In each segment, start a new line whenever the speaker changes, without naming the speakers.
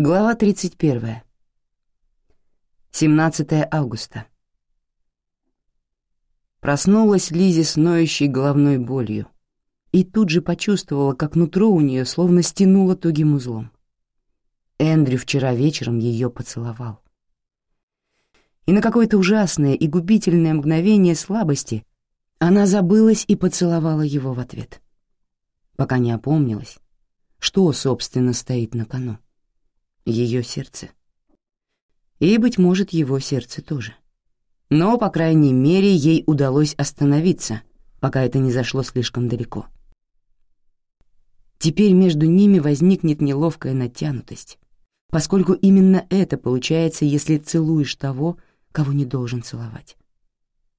Глава 31. 17 августа. Проснулась Лизи с ноющей головной болью и тут же почувствовала, как нутро у нее словно стянуло тугим узлом. Эндрю вчера вечером ее поцеловал. И на какое-то ужасное и губительное мгновение слабости она забылась и поцеловала его в ответ, пока не опомнилась, что, собственно, стоит на кону ее сердце. И, быть может, его сердце тоже. Но, по крайней мере, ей удалось остановиться, пока это не зашло слишком далеко. Теперь между ними возникнет неловкая натянутость, поскольку именно это получается, если целуешь того, кого не должен целовать.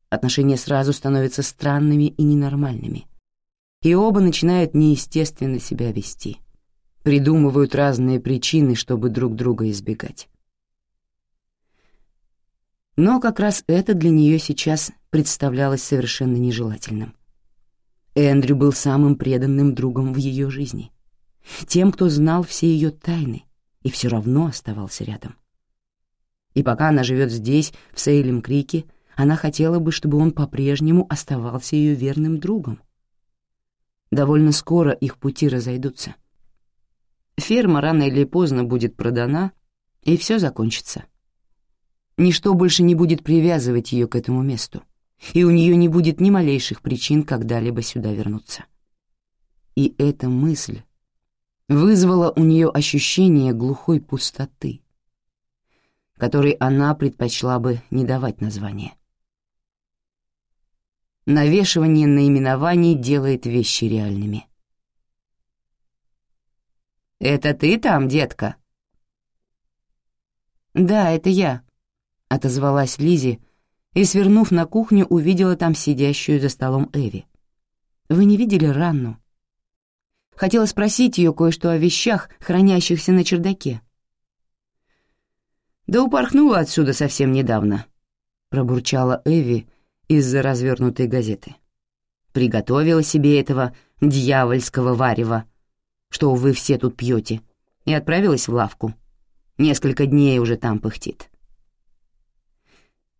Отношения сразу становятся странными и ненормальными, и оба начинают неестественно себя вести — придумывают разные причины, чтобы друг друга избегать. Но как раз это для нее сейчас представлялось совершенно нежелательным. Эндрю был самым преданным другом в ее жизни, тем, кто знал все ее тайны и все равно оставался рядом. И пока она живет здесь, в Сейлем Крике, она хотела бы, чтобы он по-прежнему оставался ее верным другом. Довольно скоро их пути разойдутся — Ферма рано или поздно будет продана, и все закончится. Ничто больше не будет привязывать ее к этому месту, и у нее не будет ни малейших причин когда-либо сюда вернуться. И эта мысль вызвала у нее ощущение глухой пустоты, которой она предпочла бы не давать названия. Навешивание наименований делает вещи реальными. «Это ты там, детка?» «Да, это я», — отозвалась Лизи и, свернув на кухню, увидела там сидящую за столом Эви. «Вы не видели Ранну?» Хотела спросить ее кое-что о вещах, хранящихся на чердаке. «Да упорхнула отсюда совсем недавно», — пробурчала Эви из-за развернутой газеты. «Приготовила себе этого дьявольского варева, что вы все тут пьете, и отправилась в лавку. Несколько дней уже там пыхтит.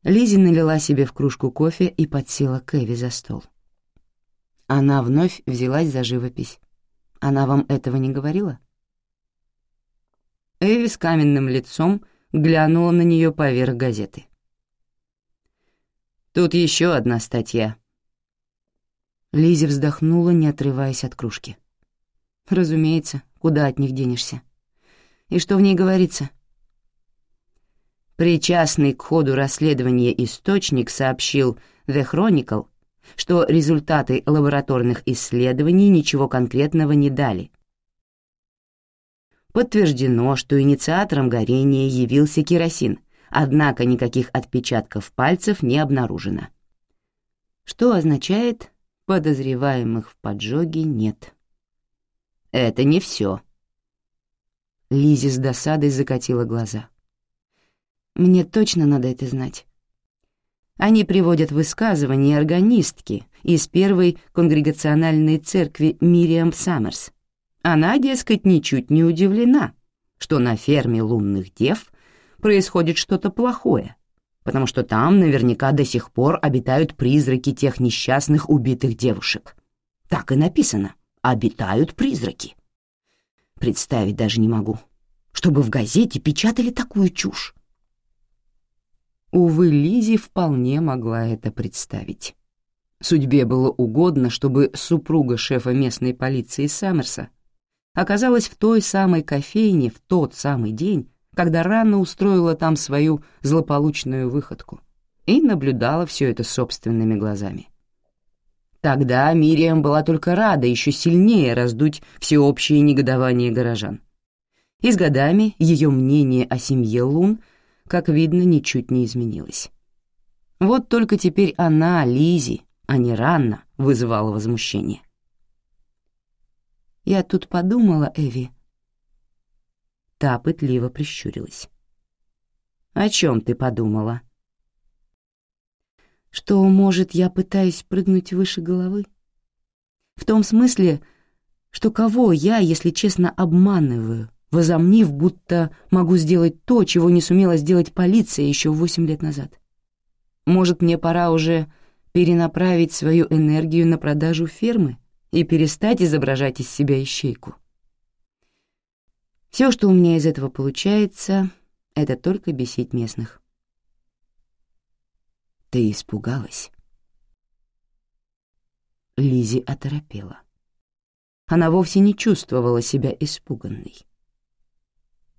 Лизи налила себе в кружку кофе и подсела к Эви за стол. Она вновь взялась за живопись. Она вам этого не говорила? Эви с каменным лицом глянула на нее поверх газеты. «Тут еще одна статья». Лизи вздохнула, не отрываясь от кружки. Разумеется, куда от них денешься. И что в ней говорится? Причастный к ходу расследования источник сообщил The Chronicle, что результаты лабораторных исследований ничего конкретного не дали. Подтверждено, что инициатором горения явился керосин, однако никаких отпечатков пальцев не обнаружено. Что означает, подозреваемых в поджоге нет. Это не все. Лизи с досадой закатила глаза. Мне точно надо это знать. Они приводят высказывание органистки из первой конгрегациональной церкви Мириам Саммерс. Она, дескать, ничуть не удивлена, что на ферме лунных дев происходит что-то плохое, потому что там наверняка до сих пор обитают призраки тех несчастных убитых девушек. Так и написано обитают призраки. Представить даже не могу, чтобы в газете печатали такую чушь. Увы, Лизи вполне могла это представить. Судьбе было угодно, чтобы супруга шефа местной полиции Саммерса оказалась в той самой кофейне в тот самый день, когда рано устроила там свою злополучную выходку и наблюдала все это собственными глазами. Тогда Мириам была только рада еще сильнее раздуть всеобщее негодование горожан. И с годами ее мнение о семье Лун, как видно, ничуть не изменилось. Вот только теперь она, Лизи, а не Ранна, вызывала возмущение. «Я тут подумала, Эви». Та пытливо прищурилась. «О чем ты подумала?» Что, может, я пытаюсь прыгнуть выше головы? В том смысле, что кого я, если честно, обманываю, возомнив, будто могу сделать то, чего не сумела сделать полиция еще восемь лет назад. Может, мне пора уже перенаправить свою энергию на продажу фермы и перестать изображать из себя ищейку. Все, что у меня из этого получается, — это только бесить местных. Ты испугалась? Лизи оторопела. Она вовсе не чувствовала себя испуганной.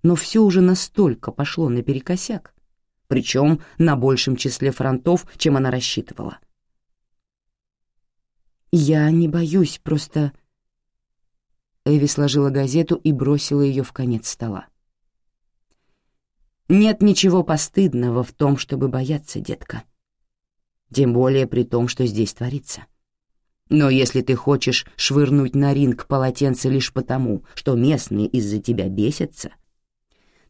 Но все уже настолько пошло наперекосяк, причем на большем числе фронтов, чем она рассчитывала. «Я не боюсь, просто...» Эви сложила газету и бросила ее в конец стола. «Нет ничего постыдного в том, чтобы бояться, детка. Тем более при том, что здесь творится. Но если ты хочешь швырнуть на ринг полотенце лишь потому, что местные из-за тебя бесятся,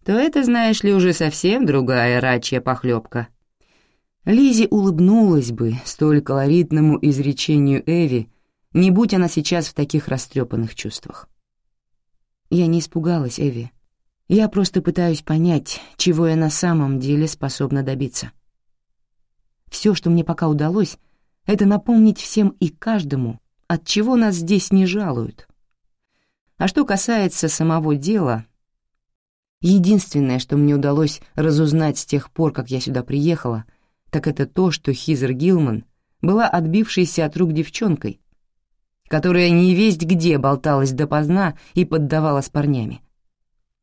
то это, знаешь ли, уже совсем другая рачья похлебка. Лизи улыбнулась бы столь колоритному изречению Эви, не будь она сейчас в таких растрепанных чувствах. Я не испугалась, Эви. Я просто пытаюсь понять, чего я на самом деле способна добиться. Все, что мне пока удалось, это напомнить всем и каждому, от чего нас здесь не жалуют. А что касается самого дела, единственное, что мне удалось разузнать с тех пор, как я сюда приехала, так это то, что Хизер Гилман была отбившейся от рук девчонкой, которая не весть где болталась допоздна и поддавала с парнями.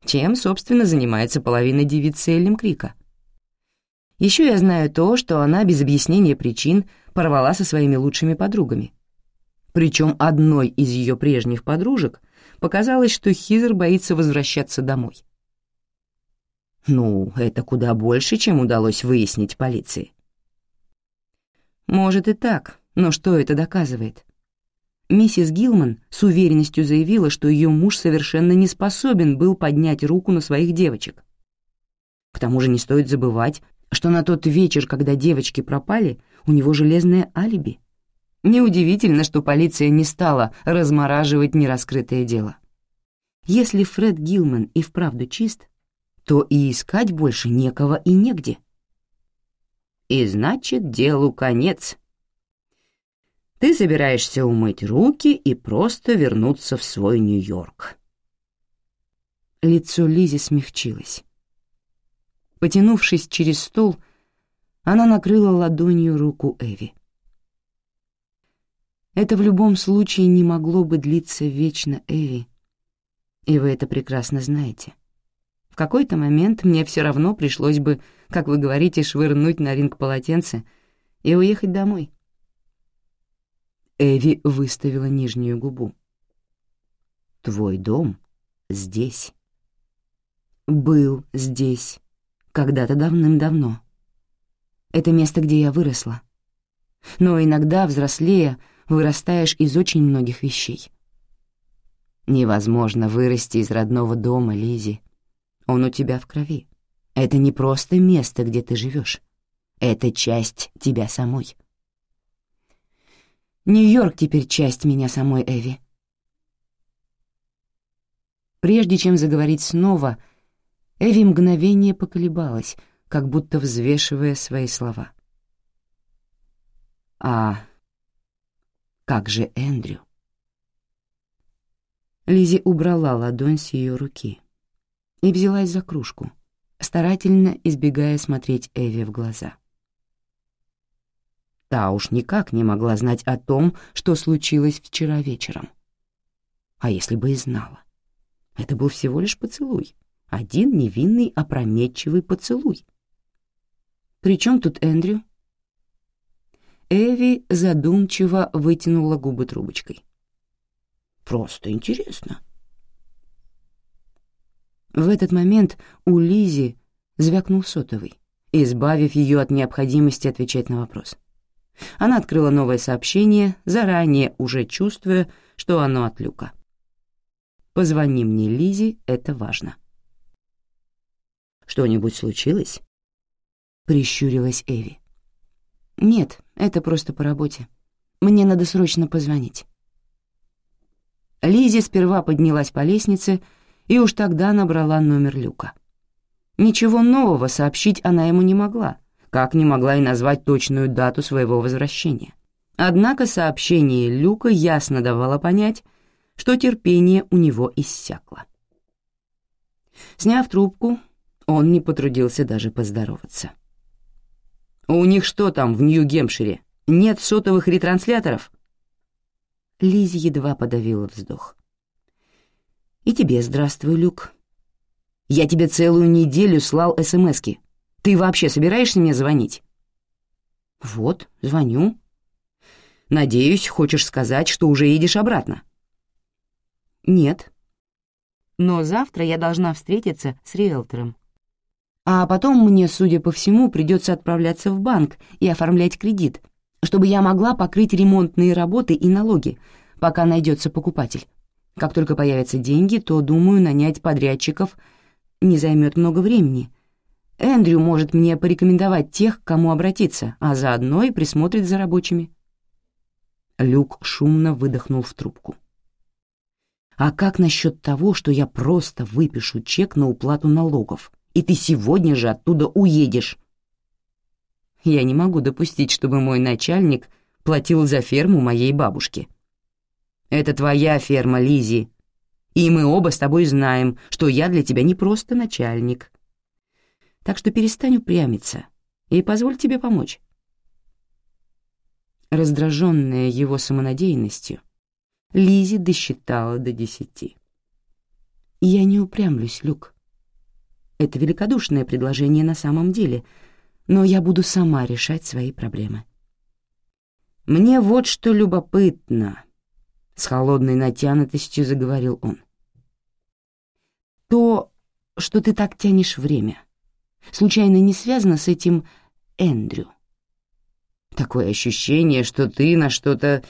Чем, собственно, занимается половина девицы Эллим Крика. Еще я знаю то, что она без объяснения причин порвала со своими лучшими подругами. Причем одной из ее прежних подружек показалось, что Хизер боится возвращаться домой. Ну, это куда больше, чем удалось выяснить полиции. Может и так, но что это доказывает? Миссис Гилман с уверенностью заявила, что ее муж совершенно не способен был поднять руку на своих девочек. К тому же не стоит забывать, что на тот вечер, когда девочки пропали, у него железное алиби. Неудивительно, что полиция не стала размораживать нераскрытое дело. Если Фред Гилман и вправду чист, то и искать больше некого и негде. И значит, делу конец, ты собираешься умыть руки и просто вернуться в свой Нью-Йорк. Лицо Лизи смягчилось. Потянувшись через стол, она накрыла ладонью руку Эви. Это в любом случае не могло бы длиться вечно, Эви, и вы это прекрасно знаете. В какой-то момент мне все равно пришлось бы, как вы говорите, швырнуть на ринг полотенце и уехать домой. Эви выставила нижнюю губу. «Твой дом здесь». «Был здесь, когда-то давным-давно. Это место, где я выросла. Но иногда, взрослея, вырастаешь из очень многих вещей. Невозможно вырасти из родного дома, Лизи. Он у тебя в крови. Это не просто место, где ты живешь. Это часть тебя самой. Нью-Йорк теперь часть меня самой, Эви. Прежде чем заговорить снова, Эви мгновение поколебалась, как будто взвешивая свои слова. «А как же Эндрю?» Лизи убрала ладонь с ее руки и взялась за кружку, старательно избегая смотреть Эви в глаза. Та уж никак не могла знать о том, что случилось вчера вечером. А если бы и знала? Это был всего лишь поцелуй. Один невинный, опрометчивый поцелуй. «При чем тут Эндрю?» Эви задумчиво вытянула губы трубочкой. «Просто интересно». В этот момент у Лизи звякнул сотовый, избавив ее от необходимости отвечать на вопрос. Она открыла новое сообщение, заранее уже чувствуя, что оно от Люка. «Позвони мне, Лизи, это важно». «Что-нибудь случилось?» — прищурилась Эви. «Нет, это просто по работе. Мне надо срочно позвонить». Лизи сперва поднялась по лестнице и уж тогда набрала номер Люка. Ничего нового сообщить она ему не могла, как не могла и назвать точную дату своего возвращения. Однако сообщение Люка ясно давало понять, что терпение у него иссякло. Сняв трубку, он не потрудился даже поздороваться. «У них что там в Нью-Гемпшире? Нет сотовых ретрансляторов?» Лизи едва подавила вздох. «И тебе здравствуй, Люк. Я тебе целую неделю слал СМСки. Ты вообще собираешься мне звонить?» «Вот, звоню». «Надеюсь, хочешь сказать, что уже едешь обратно?» «Нет. Но завтра я должна встретиться с риэлтором. А потом мне, судя по всему, придется отправляться в банк и оформлять кредит, чтобы я могла покрыть ремонтные работы и налоги, пока найдется покупатель. Как только появятся деньги, то, думаю, нанять подрядчиков не займет много времени. Эндрю может мне порекомендовать тех, к кому обратиться, а заодно и присмотрит за рабочими. Люк шумно выдохнул в трубку. «А как насчет того, что я просто выпишу чек на уплату налогов?» И ты сегодня же оттуда уедешь. Я не могу допустить, чтобы мой начальник платил за ферму моей бабушки. Это твоя ферма, Лизи, и мы оба с тобой знаем, что я для тебя не просто начальник. Так что перестань упрямиться и позволь тебе помочь. Раздраженная его самонадеянностью, Лизи досчитала до десяти. «Я не упрямлюсь, Люк. Это великодушное предложение на самом деле, но я буду сама решать свои проблемы. «Мне вот что любопытно», — с холодной натянутостью заговорил он. «То, что ты так тянешь время, случайно не связано с этим Эндрю? Такое ощущение, что ты на что-то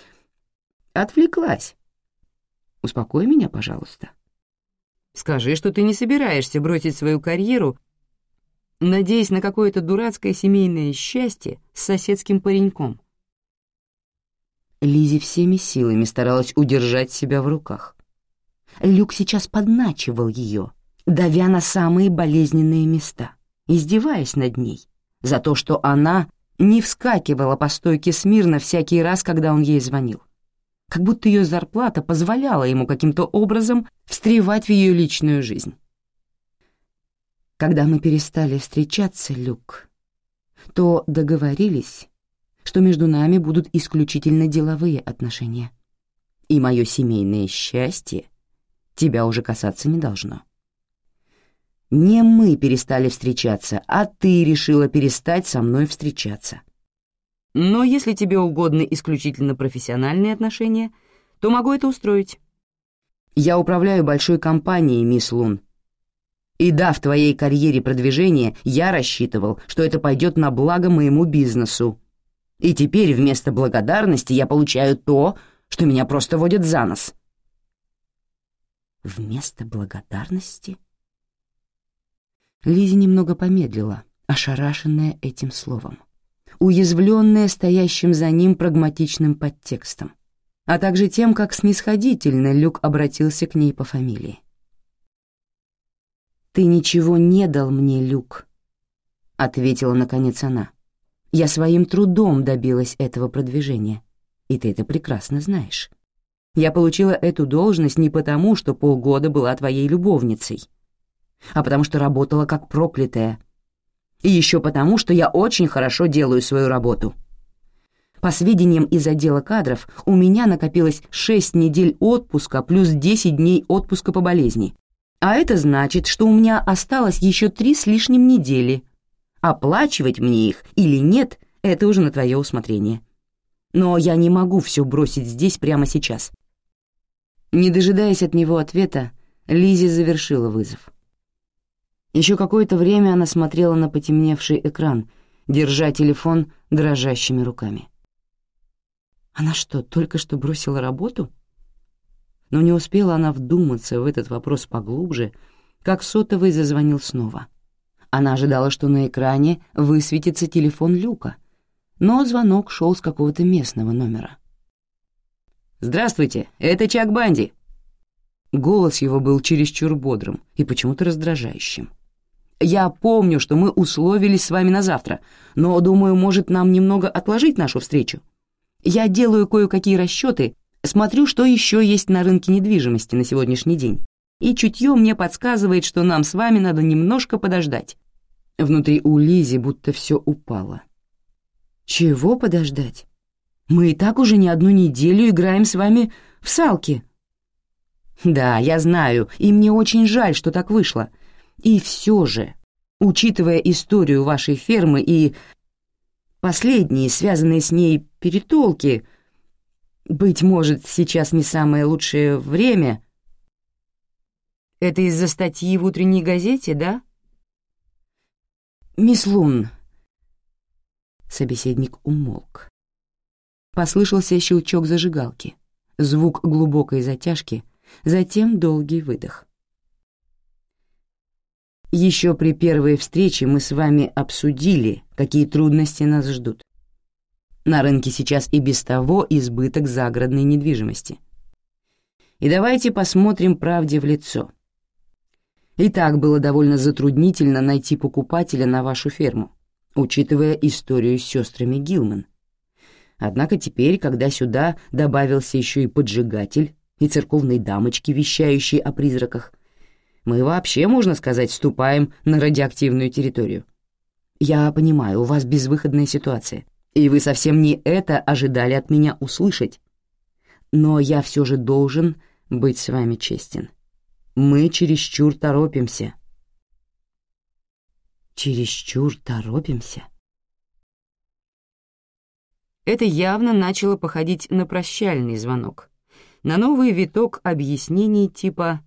отвлеклась. Успокой меня, пожалуйста. Скажи, что ты не собираешься бросить свою карьеру, надеясь на какое-то дурацкое семейное счастье с соседским пареньком. Лизи всеми силами старалась удержать себя в руках. Люк сейчас подначивал ее, давя на самые болезненные места, издеваясь над ней за то, что она не вскакивала по стойке смирно всякий раз, когда он ей звонил как будто ее зарплата позволяла ему каким-то образом встревать в ее личную жизнь. Когда мы перестали встречаться, Люк, то договорились, что между нами будут исключительно деловые отношения, и мое семейное счастье тебя уже касаться не должно. Не мы перестали встречаться, а ты решила перестать со мной встречаться. Но если тебе угодны исключительно профессиональные отношения, то могу это устроить. Я управляю большой компанией, мисс Лун. И да, в твоей карьере продвижения я рассчитывал, что это пойдет на благо моему бизнесу. И теперь вместо благодарности я получаю то, что меня просто водит за нос. Вместо благодарности? Лизи немного помедлила, ошарашенная этим словом уязвленная стоящим за ним прагматичным подтекстом, а также тем, как снисходительно Люк обратился к ней по фамилии. «Ты ничего не дал мне, Люк», — ответила наконец она. «Я своим трудом добилась этого продвижения, и ты это прекрасно знаешь. Я получила эту должность не потому, что полгода была твоей любовницей, а потому что работала как проклятая, и еще потому, что я очень хорошо делаю свою работу. По сведениям из отдела кадров, у меня накопилось 6 недель отпуска плюс 10 дней отпуска по болезни. А это значит, что у меня осталось еще три с лишним недели. Оплачивать мне их или нет, это уже на твое усмотрение. Но я не могу все бросить здесь прямо сейчас. Не дожидаясь от него ответа, Лизи завершила вызов. Еще какое-то время она смотрела на потемневший экран, держа телефон дрожащими руками. Она что, только что бросила работу? Но не успела она вдуматься в этот вопрос поглубже, как сотовый зазвонил снова. Она ожидала, что на экране высветится телефон Люка, но звонок шел с какого-то местного номера. «Здравствуйте, это Чак Банди», Голос его был чересчур бодрым и почему-то раздражающим. «Я помню, что мы условились с вами на завтра, но, думаю, может, нам немного отложить нашу встречу. Я делаю кое-какие расчеты, смотрю, что еще есть на рынке недвижимости на сегодняшний день, и чутье мне подсказывает, что нам с вами надо немножко подождать». Внутри у Лизи будто все упало. «Чего подождать? Мы и так уже не одну неделю играем с вами в салки». «Да, я знаю, и мне очень жаль, что так вышло. И все же, учитывая историю вашей фермы и последние, связанные с ней перетолки, быть может, сейчас не самое лучшее время...» «Это из-за статьи в утренней газете, да?» «Мисс Лун...» Собеседник умолк. Послышался щелчок зажигалки, звук глубокой затяжки, затем долгий выдох. Еще при первой встрече мы с вами обсудили, какие трудности нас ждут. На рынке сейчас и без того избыток загородной недвижимости. И давайте посмотрим правде в лицо. И так было довольно затруднительно найти покупателя на вашу ферму, учитывая историю с сестрами Гилман. Однако теперь, когда сюда добавился еще и поджигатель и церковные дамочки, вещающие о призраках, мы вообще, можно сказать, ступаем на радиоактивную территорию. Я понимаю, у вас безвыходная ситуация, и вы совсем не это ожидали от меня услышать. Но я все же должен быть с вами честен. Мы чересчур торопимся. Чересчур торопимся? Это явно начало походить на прощальный звонок, на новый виток объяснений типа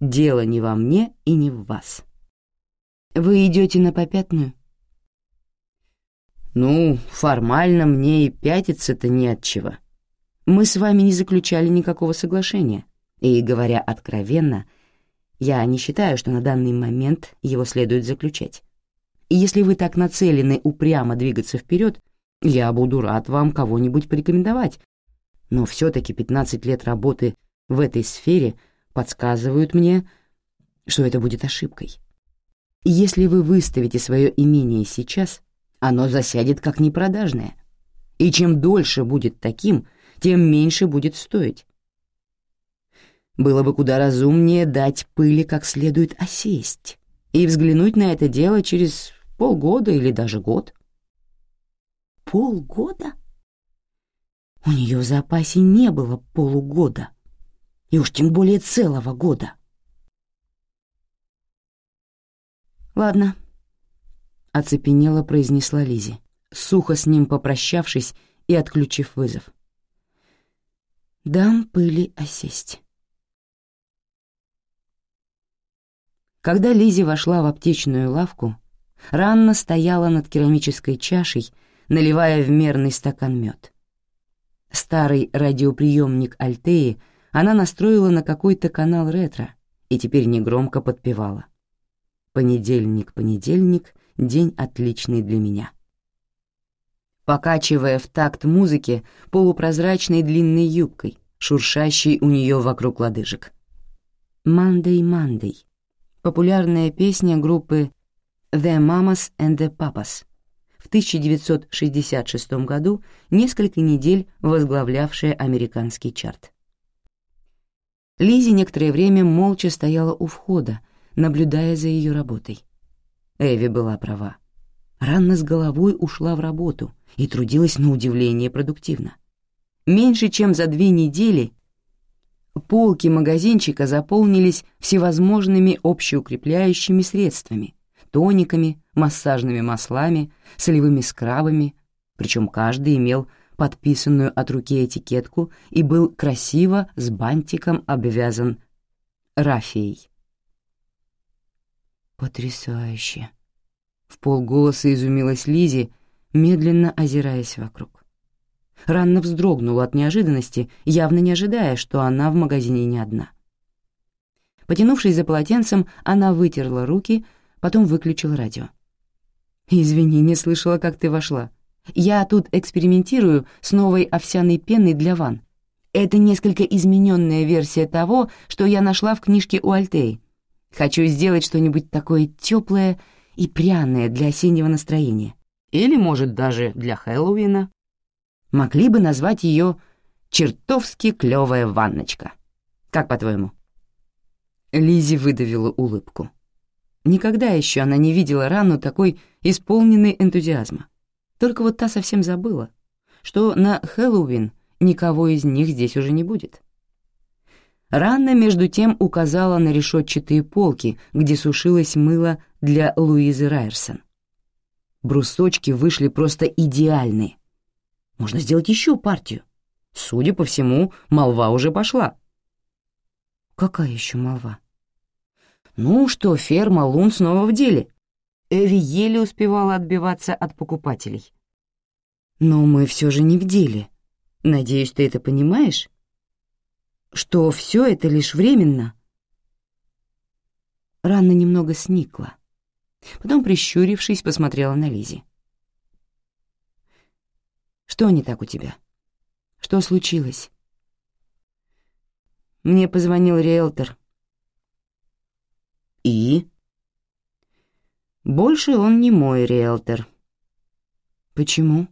«Дело не во мне и не в вас». «Вы идете на попятную?» «Ну, формально мне и пятиться-то не от. Мы с вами не заключали никакого соглашения, и, говоря откровенно, я не считаю, что на данный момент его следует заключать. И если вы так нацелены упрямо двигаться вперед, я буду рад вам кого-нибудь порекомендовать. Но все-таки 15 лет работы в этой сфере подсказывают мне, что это будет ошибкой. Если вы выставите свое имение сейчас, оно засядет как непродажное. И чем дольше будет таким, тем меньше будет стоить. Было бы куда разумнее дать пыли как следует осесть и взглянуть на это дело через полгода или даже год полгода? У нее в запасе не было полугода, и уж тем более целого года. «Ладно», — оцепенело произнесла Лизи, сухо с ним попрощавшись и отключив вызов. «Дам пыли осесть». Когда Лизи вошла в аптечную лавку, Ранна стояла над керамической чашей наливая в мерный стакан мед. Старый радиоприемник Альтеи она настроила на какой-то канал ретро и теперь негромко подпевала. «Понедельник, понедельник, день отличный для меня». Покачивая в такт музыки полупрозрачной длинной юбкой, шуршащей у нее вокруг лодыжек. «Мандей, Мандей» — популярная песня группы «The Mamas and the Papas», в 1966 году несколько недель возглавлявшая американский чарт. Лизи некоторое время молча стояла у входа, наблюдая за ее работой. Эви была права. Ранна с головой ушла в работу и трудилась на удивление продуктивно. Меньше чем за две недели полки магазинчика заполнились всевозможными общеукрепляющими средствами, тониками, массажными маслами, солевыми скрабами, причем каждый имел подписанную от руки этикетку и был красиво с бантиком обвязан рафией. «Потрясающе!» — в полголоса изумилась Лизи, медленно озираясь вокруг. Ранна вздрогнула от неожиданности, явно не ожидая, что она в магазине не одна. Потянувшись за полотенцем, она вытерла руки, потом выключила радио. «Извини, не слышала, как ты вошла. Я тут экспериментирую с новой овсяной пеной для ванн. Это несколько измененная версия того, что я нашла в книжке у Альтеи. Хочу сделать что-нибудь такое теплое и пряное для осеннего настроения. Или, может, даже для Хэллоуина. Могли бы назвать ее «чертовски клевая ванночка». Как по-твоему? Лизи выдавила улыбку. Никогда еще она не видела Ранну такой исполненной энтузиазма. Только вот та совсем забыла, что на Хэллоуин никого из них здесь уже не будет. Ранна, между тем, указала на решетчатые полки, где сушилось мыло для Луизы Райерсон. Брусочки вышли просто идеальные. Можно сделать еще партию. Судя по всему, молва уже пошла. Какая еще молва? Ну, что ферма Лун снова в деле. Эви еле успевала отбиваться от покупателей. Но мы все же не в деле. Надеюсь, ты это понимаешь? Что все это лишь временно? Ранна немного сникла. Потом, прищурившись, посмотрела на Лизи. «Что не так у тебя? Что случилось?» Мне позвонил риэлтор. «И?» «Больше он не мой риэлтор». «Почему?»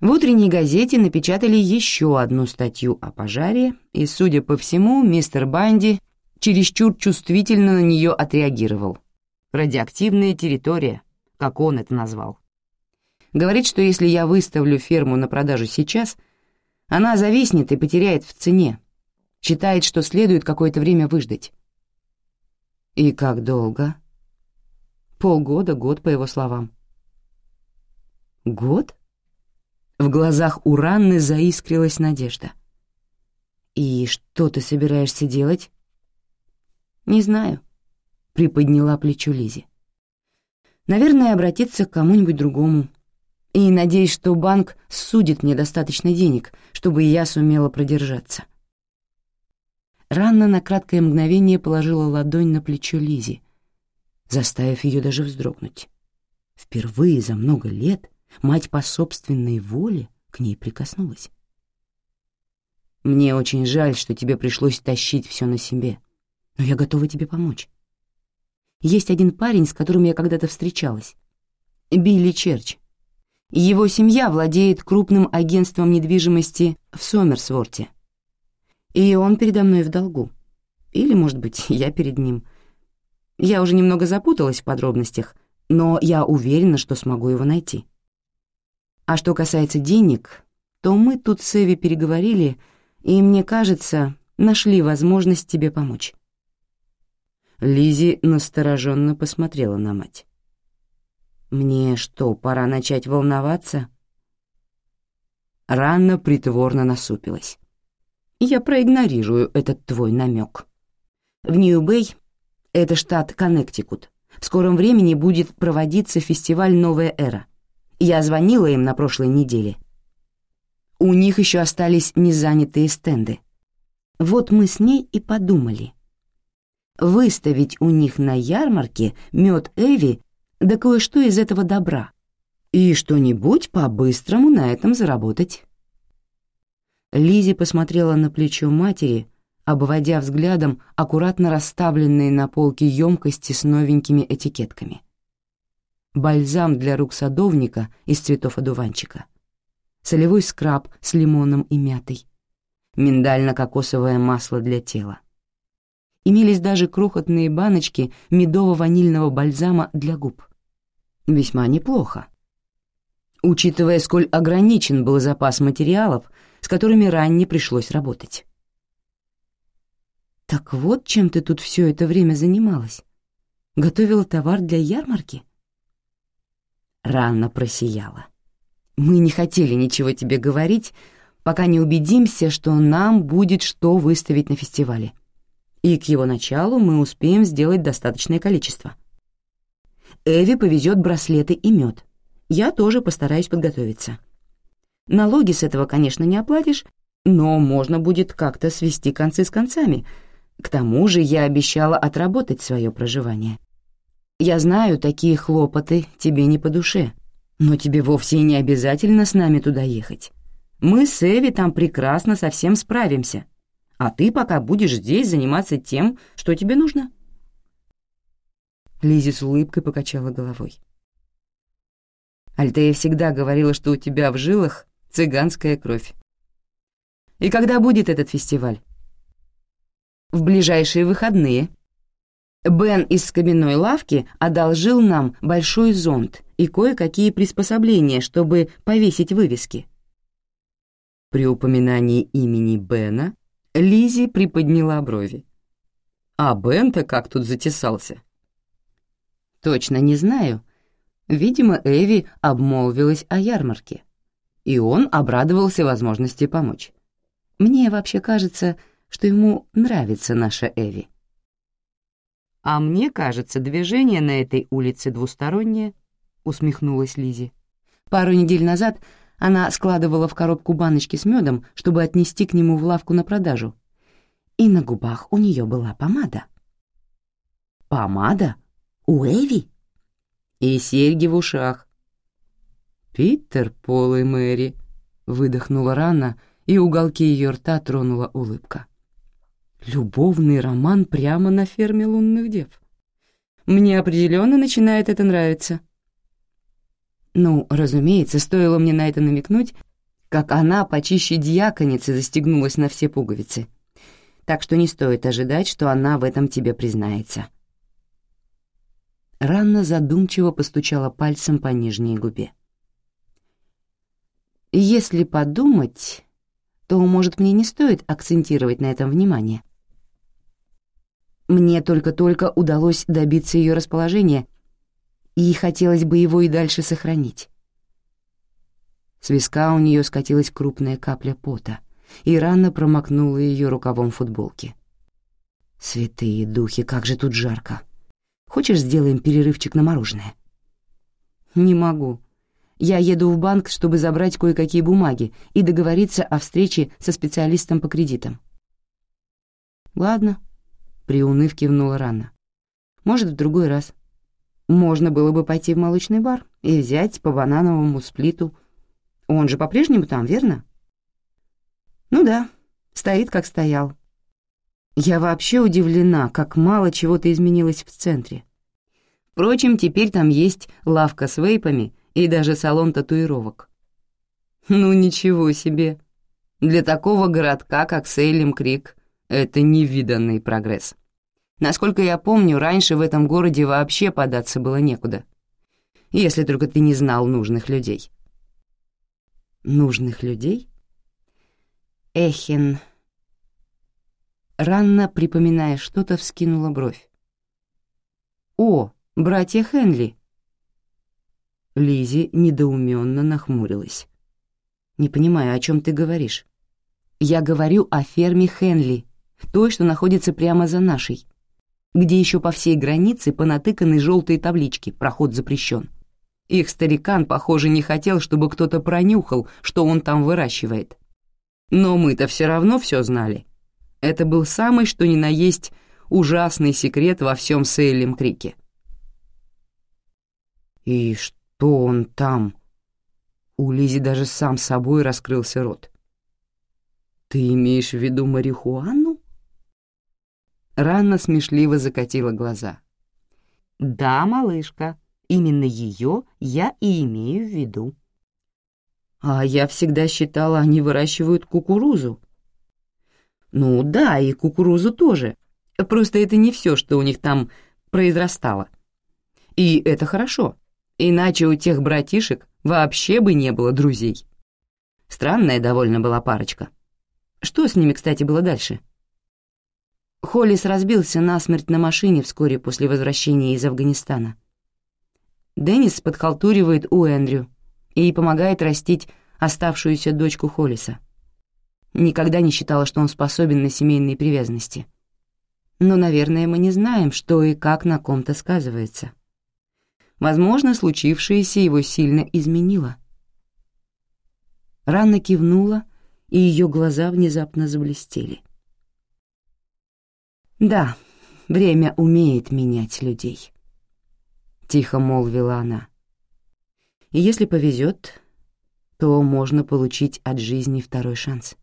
В утренней газете напечатали еще одну статью о пожаре, и, судя по всему, мистер Банди чересчур чувствительно на нее отреагировал. Радиоактивная территория, как он это назвал. Говорит, что если я выставлю ферму на продажу сейчас, она зависнет и потеряет в цене. Считает, что следует какое-то время выждать. И как долго? Полгода, год, по его словам. Год? В глазах у Ранны заискрилась надежда. «И что ты собираешься делать?» «Не знаю», приподняла плечо Лизи. «Наверное, обратиться к кому-нибудь другому. И надеюсь, что банк судит мне достаточно денег, чтобы я сумела продержаться». Ранна на краткое мгновение положила ладонь на плечо Лизи, заставив ее даже вздрогнуть. Впервые за много лет мать по собственной воле к ней прикоснулась. «Мне очень жаль, что тебе пришлось тащить все на себе, но я готова тебе помочь. Есть один парень, с которым я когда-то встречалась. Билли Черч. Его семья владеет крупным агентством недвижимости в Сомерсворте. И он передо мной в долгу. Или, может быть, я перед ним. Я уже немного запуталась в подробностях, но я уверена, что смогу его найти. А что касается денег, то мы тут с Эви переговорили, и, мне кажется, нашли возможность тебе помочь. Лизи настороженно посмотрела на мать. «Мне что, пора начать волноваться?» Ранна притворно насупилась. «Я проигнорирую этот твой намек. В Нью-Бэй, это штат Коннектикут, в скором времени будет проводиться фестиваль «Новая эра». Я звонила им на прошлой неделе. У них еще остались незанятые стенды. Вот мы с ней и подумали, выставить у них на ярмарке мед Эви да кое-что из этого добра и что-нибудь по-быстрому на этом заработать. Лизи посмотрела на плечо матери, обводя взглядом аккуратно расставленные на полке емкости с новенькими этикетками. Бальзам для рук садовника из цветов одуванчика, солевой скраб с лимоном и мятой, миндально-кокосовое масло для тела, имелись даже крохотные баночки медово-ванильного бальзама для губ. Весьма неплохо. Учитывая, сколь ограничен был запас материалов, с которыми ранее пришлось работать. «Так вот, чем ты тут все это время занималась? Готовила товар для ярмарки?» Ранна просияла. «Мы не хотели ничего тебе говорить, пока не убедимся, что нам будет что выставить на фестивале и к его началу мы успеем сделать достаточное количество. Эви повезет браслеты и мед. Я тоже постараюсь подготовиться. Налоги с этого, конечно, не оплатишь, но можно будет как-то свести концы с концами. К тому же я обещала отработать свое проживание. Я знаю, такие хлопоты тебе не по душе, но тебе вовсе не обязательно с нами туда ехать. Мы с Эви там прекрасно со всем справимся, а ты пока будешь здесь заниматься тем, что тебе нужно». Лизи с улыбкой покачала головой. Альтея всегда говорила, что у тебя в жилах цыганская кровь. И когда будет этот фестиваль? В ближайшие выходные. Бен из каменной лавки одолжил нам большой зонт и кое-какие приспособления, чтобы повесить вывески. При упоминании имени Бена Лизи приподняла брови. А Бен-то как тут затесался? Точно не знаю. Видимо, Эви обмолвилась о ярмарке, и он обрадовался возможности помочь. Мне вообще кажется, что ему нравится наша Эви. «А мне кажется, движение на этой улице двустороннее», — усмехнулась Лизи. Пару недель назад она складывала в коробку баночки с медом, чтобы отнести к нему в лавку на продажу. И на губах у нее была помада. «Помада?» У Эви? И серьги в ушах. «Питер, Пол и Мэри», — выдохнула рано, и уголки ее рта тронула улыбка. «Любовный роман прямо на ферме лунных дев. Мне определенно начинает это нравиться». Ну, разумеется, стоило мне на это намекнуть, как она почище дьяконицы застегнулась на все пуговицы. Так что не стоит ожидать, что она в этом тебе признается. Ранна задумчиво постучала пальцем по нижней губе. «Если подумать, то, может, мне не стоит акцентировать на этом внимание. Мне только-только удалось добиться ее расположения, и хотелось бы его и дальше сохранить». С виска у нее скатилась крупная капля пота, и Ранна промокнула ее рукавом футболки. «Святые духи, как же тут жарко!» Хочешь, сделаем перерывчик на мороженое?» «Не могу. Я еду в банк, чтобы забрать кое-какие бумаги и договориться о встрече со специалистом по кредитам». «Ладно», — приуныв кивнула Ранна. «Может, в другой раз. Можно было бы пойти в молочный бар и взять по банановому сплиту. Он же по-прежнему там, верно?» «Ну да, стоит, как стоял», я вообще удивлена, как мало чего-то изменилось в центре. Впрочем, теперь там есть лавка с вейпами и даже салон татуировок. Ну ничего себе. Для такого городка, как Сейлем Крик, это невиданный прогресс. Насколько я помню, раньше в этом городе вообще податься было некуда. Если только ты не знал нужных людей. Нужных людей? Эхин Ранна, припоминая что-то, вскинула бровь. «О, братья Хенли!» Лизи недоуменно нахмурилась. «Не понимаю, о чем ты говоришь?» «Я говорю о ферме Хенли, той, что находится прямо за нашей, где еще по всей границе понатыканы желтые таблички «Проход запрещен». Их старикан, похоже, не хотел, чтобы кто-то пронюхал, что он там выращивает. Но мы-то все равно все знали. Это был самый что ни на есть ужасный секрет во всем Сейлем Крике. «И что он там?» У Лизи даже сам собой раскрылся рот. «Ты имеешь в виду марихуану?» Ранна смешливо закатила глаза. «Да, малышка, именно ее я и имею в виду». «А я всегда считала, они выращивают кукурузу», ну да, и кукурузу тоже. Просто это не все, что у них там произрастало. И это хорошо, иначе у тех братишек вообще бы не было друзей. Странная довольно была парочка. Что с ними, кстати, было дальше? Холлис разбился насмерть на машине вскоре после возвращения из Афганистана. Деннис подхалтуривает у Эндрю и помогает растить оставшуюся дочку Холлиса. Никогда не считала, что он способен на семейные привязанности. Но, наверное, мы не знаем, что и как на ком-то сказывается. Возможно, случившееся его сильно изменило. Ранна кивнула, и ее глаза внезапно заблестели. «Да, время умеет менять людей», — тихо молвила она. «И если повезет, что можно получить от жизни второй шанс.